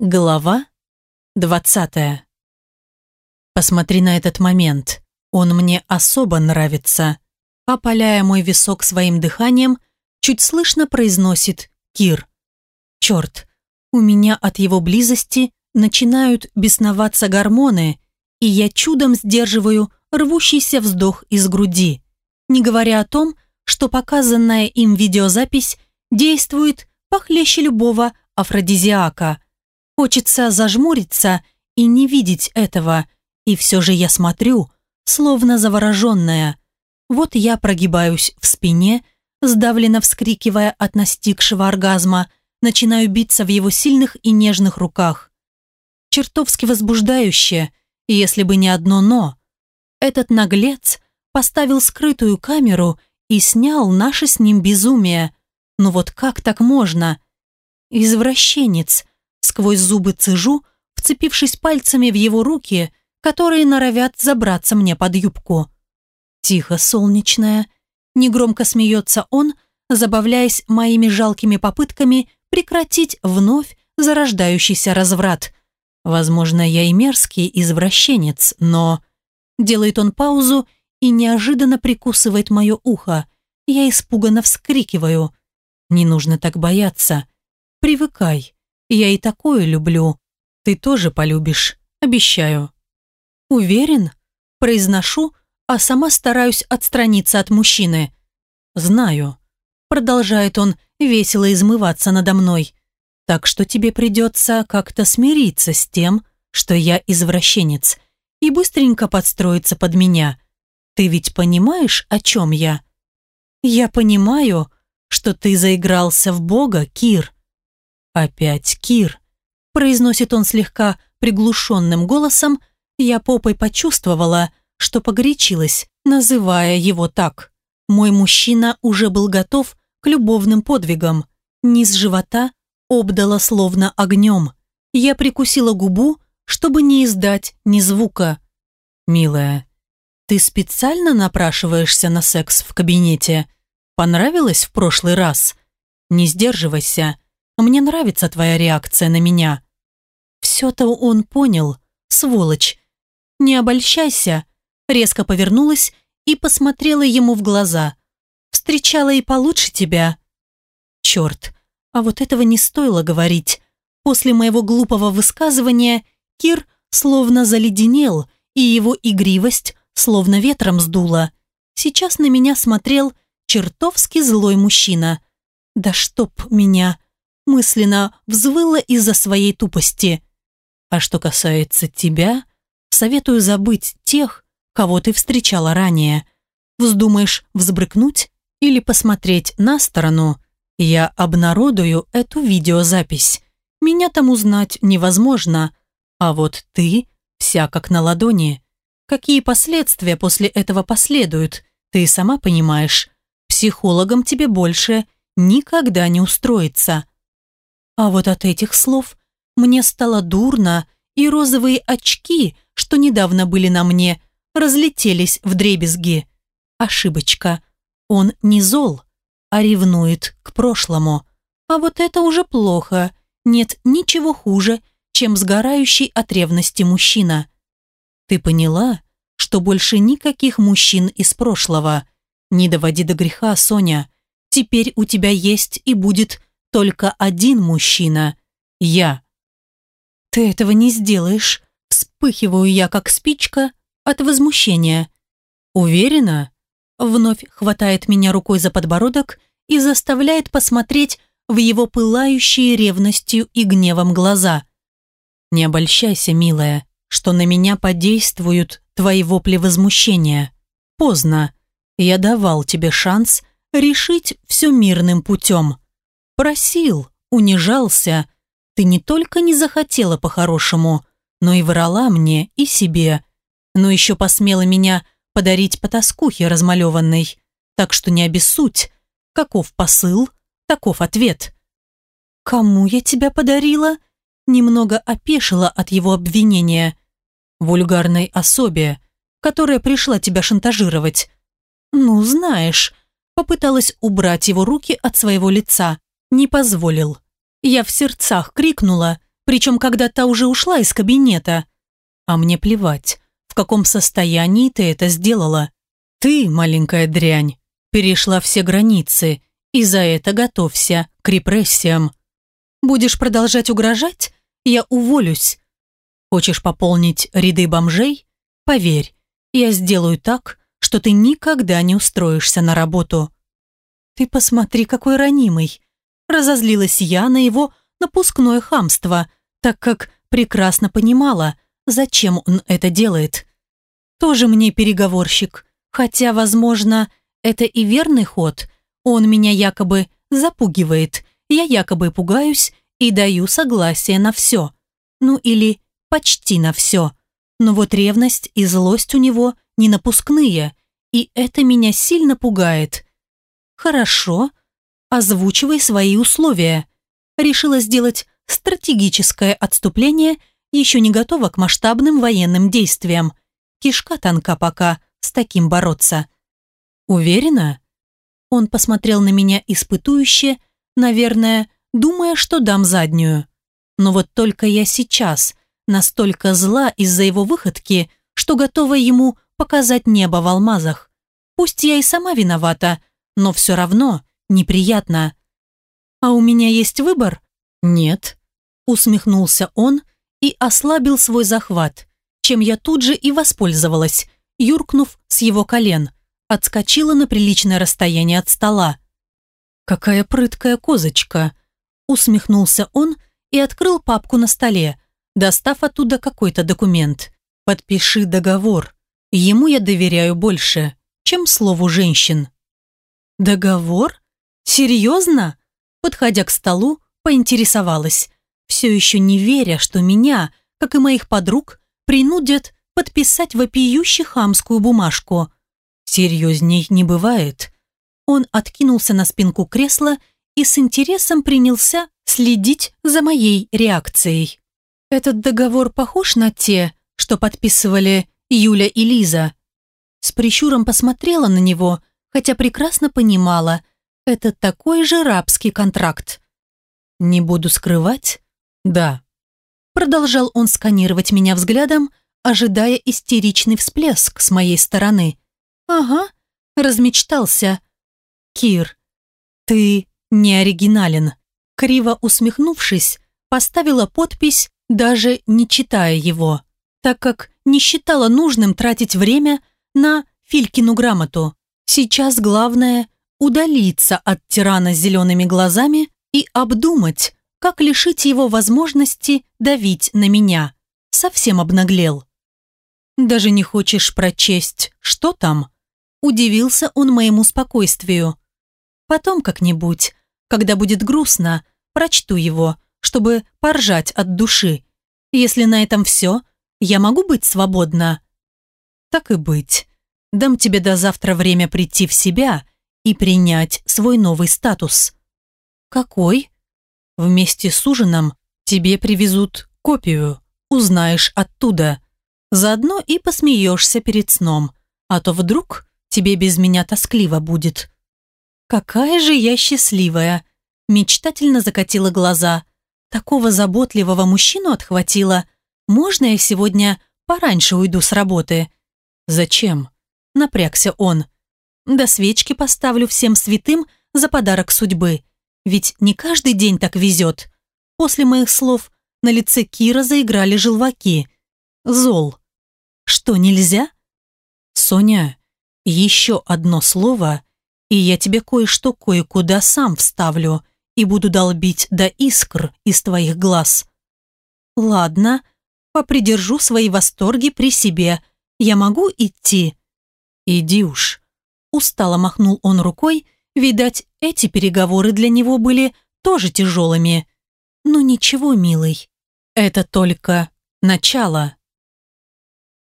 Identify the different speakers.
Speaker 1: Глава двадцатая. Посмотри на этот момент. Он мне особо нравится. Опаляя мой висок своим дыханием, чуть слышно произносит Кир. Черт, у меня от его близости начинают бесноваться гормоны, и я чудом сдерживаю рвущийся вздох из груди, не говоря о том, что показанная им видеозапись действует похлеще любого афродизиака – Хочется зажмуриться и не видеть этого, и все же я смотрю, словно завороженная. Вот я прогибаюсь в спине, сдавленно вскрикивая от настигшего оргазма, начинаю биться в его сильных и нежных руках. Чертовски возбуждающе, если бы не одно «но». Этот наглец поставил скрытую камеру и снял наше с ним безумие. Ну вот как так можно? Извращенец, Сквозь зубы цежу, вцепившись пальцами в его руки, которые норовят забраться мне под юбку. Тихо, солнечная. Негромко смеется он, забавляясь моими жалкими попытками прекратить вновь зарождающийся разврат. Возможно, я и мерзкий извращенец, но... Делает он паузу и неожиданно прикусывает мое ухо. Я испуганно вскрикиваю. Не нужно так бояться. Привыкай. Я и такое люблю. Ты тоже полюбишь, обещаю». «Уверен?» Произношу, а сама стараюсь отстраниться от мужчины. «Знаю», — продолжает он весело измываться надо мной. «Так что тебе придется как-то смириться с тем, что я извращенец, и быстренько подстроиться под меня. Ты ведь понимаешь, о чем я?» «Я понимаю, что ты заигрался в Бога, Кир», «Опять Кир», – произносит он слегка приглушенным голосом, я попой почувствовала, что погорячилась, называя его так. Мой мужчина уже был готов к любовным подвигам. Низ живота обдало словно огнем. Я прикусила губу, чтобы не издать ни звука. «Милая, ты специально напрашиваешься на секс в кабинете? Понравилось в прошлый раз? Не сдерживайся. Мне нравится твоя реакция на меня». Все-то он понял, сволочь. Не обольщайся. Резко повернулась и посмотрела ему в глаза. Встречала и получше тебя. Черт, а вот этого не стоило говорить. После моего глупого высказывания Кир словно заледенел, и его игривость словно ветром сдуло. Сейчас на меня смотрел чертовски злой мужчина. Да чтоб меня мысленно взвыла из-за своей тупости. А что касается тебя, советую забыть тех, кого ты встречала ранее. Вздумаешь взбрыкнуть или посмотреть на сторону, я обнародую эту видеозапись. Меня там узнать невозможно, а вот ты вся как на ладони. Какие последствия после этого последуют, ты сама понимаешь. Психологом тебе больше никогда не устроиться. А вот от этих слов мне стало дурно, и розовые очки, что недавно были на мне, разлетелись в дребезги. Ошибочка. Он не зол, а ревнует к прошлому. А вот это уже плохо. Нет ничего хуже, чем сгорающий от ревности мужчина. Ты поняла, что больше никаких мужчин из прошлого. Не доводи до греха, Соня. Теперь у тебя есть и будет только один мужчина – я. Ты этого не сделаешь. Вспыхиваю я, как спичка, от возмущения. Уверена? Вновь хватает меня рукой за подбородок и заставляет посмотреть в его пылающие ревностью и гневом глаза. Не обольщайся, милая, что на меня подействуют твои вопли возмущения. Поздно. Я давал тебе шанс решить все мирным путем. Просил, унижался. Ты не только не захотела по-хорошему, но и врала мне и себе. Но еще посмела меня подарить по тоскухе размалеванной. Так что не обессудь. Каков посыл, таков ответ. «Кому я тебя подарила?» Немного опешила от его обвинения. «Вульгарной особе, которая пришла тебя шантажировать». «Ну, знаешь», попыталась убрать его руки от своего лица. Не позволил. Я в сердцах крикнула, причем когда та уже ушла из кабинета. А мне плевать, в каком состоянии ты это сделала. Ты, маленькая дрянь, перешла все границы, и за это готовься к репрессиям. Будешь продолжать угрожать? Я уволюсь. Хочешь пополнить ряды бомжей? Поверь, я сделаю так, что ты никогда не устроишься на работу. Ты посмотри, какой ранимый. Разозлилась я на его напускное хамство, так как прекрасно понимала, зачем он это делает. Тоже мне переговорщик, хотя, возможно, это и верный ход. Он меня якобы запугивает, я якобы пугаюсь и даю согласие на все. Ну или почти на все. Но вот ревность и злость у него не напускные, и это меня сильно пугает. Хорошо, озвучивай свои условия. Решила сделать стратегическое отступление, еще не готова к масштабным военным действиям. Кишка тонка пока, с таким бороться. Уверена? Он посмотрел на меня испытующе, наверное, думая, что дам заднюю. Но вот только я сейчас настолько зла из-за его выходки, что готова ему показать небо в алмазах. Пусть я и сама виновата, но все равно неприятно. А у меня есть выбор? Нет. Усмехнулся он и ослабил свой захват, чем я тут же и воспользовалась, юркнув с его колен, отскочила на приличное расстояние от стола. «Какая прыткая козочка!» Усмехнулся он и открыл папку на столе, достав оттуда какой-то документ. «Подпиши договор. Ему я доверяю больше, чем слову женщин». «Договор? Серьезно?» Подходя к столу, поинтересовалась, все еще не веря, что меня, как и моих подруг, принудят подписать вопиющую хамскую бумажку. Серьезней не бывает. Он откинулся на спинку кресла и с интересом принялся следить за моей реакцией. Этот договор похож на те, что подписывали Юля и Лиза. С прищуром посмотрела на него, хотя прекрасно понимала, это такой же рабский контракт. Не буду скрывать? Да. Продолжал он сканировать меня взглядом, ожидая истеричный всплеск с моей стороны. Ага, размечтался. Кир, ты не оригинален. Криво усмехнувшись, поставила подпись, даже не читая его, так как не считала нужным тратить время на Филькину грамоту. Сейчас главное – удалиться от тирана с зелеными глазами и обдумать, как лишить его возможности давить на меня. Совсем обнаглел. «Даже не хочешь прочесть, что там?» Удивился он моему спокойствию. «Потом как-нибудь, когда будет грустно, прочту его, чтобы поржать от души. Если на этом все, я могу быть свободна?» «Так и быть. Дам тебе до завтра время прийти в себя и принять свой новый статус». «Какой?» «Вместе с ужином тебе привезут копию, узнаешь оттуда. Заодно и посмеешься перед сном, а то вдруг тебе без меня тоскливо будет». «Какая же я счастливая!» Мечтательно закатила глаза. «Такого заботливого мужчину отхватила. Можно я сегодня пораньше уйду с работы?» «Зачем?» Напрягся он. «Да свечки поставлю всем святым за подарок судьбы. Ведь не каждый день так везет». После моих слов на лице Кира заиграли желваки. «Зол. Что, нельзя?» «Соня, еще одно слово, и я тебе кое-что кое-куда сам вставлю и буду долбить до искр из твоих глаз. Ладно, попридержу свои восторги при себе. Я могу идти? Иди уж. Устало махнул он рукой, видать, эти переговоры для него были тоже тяжелыми. Ну ничего, милый, это только начало.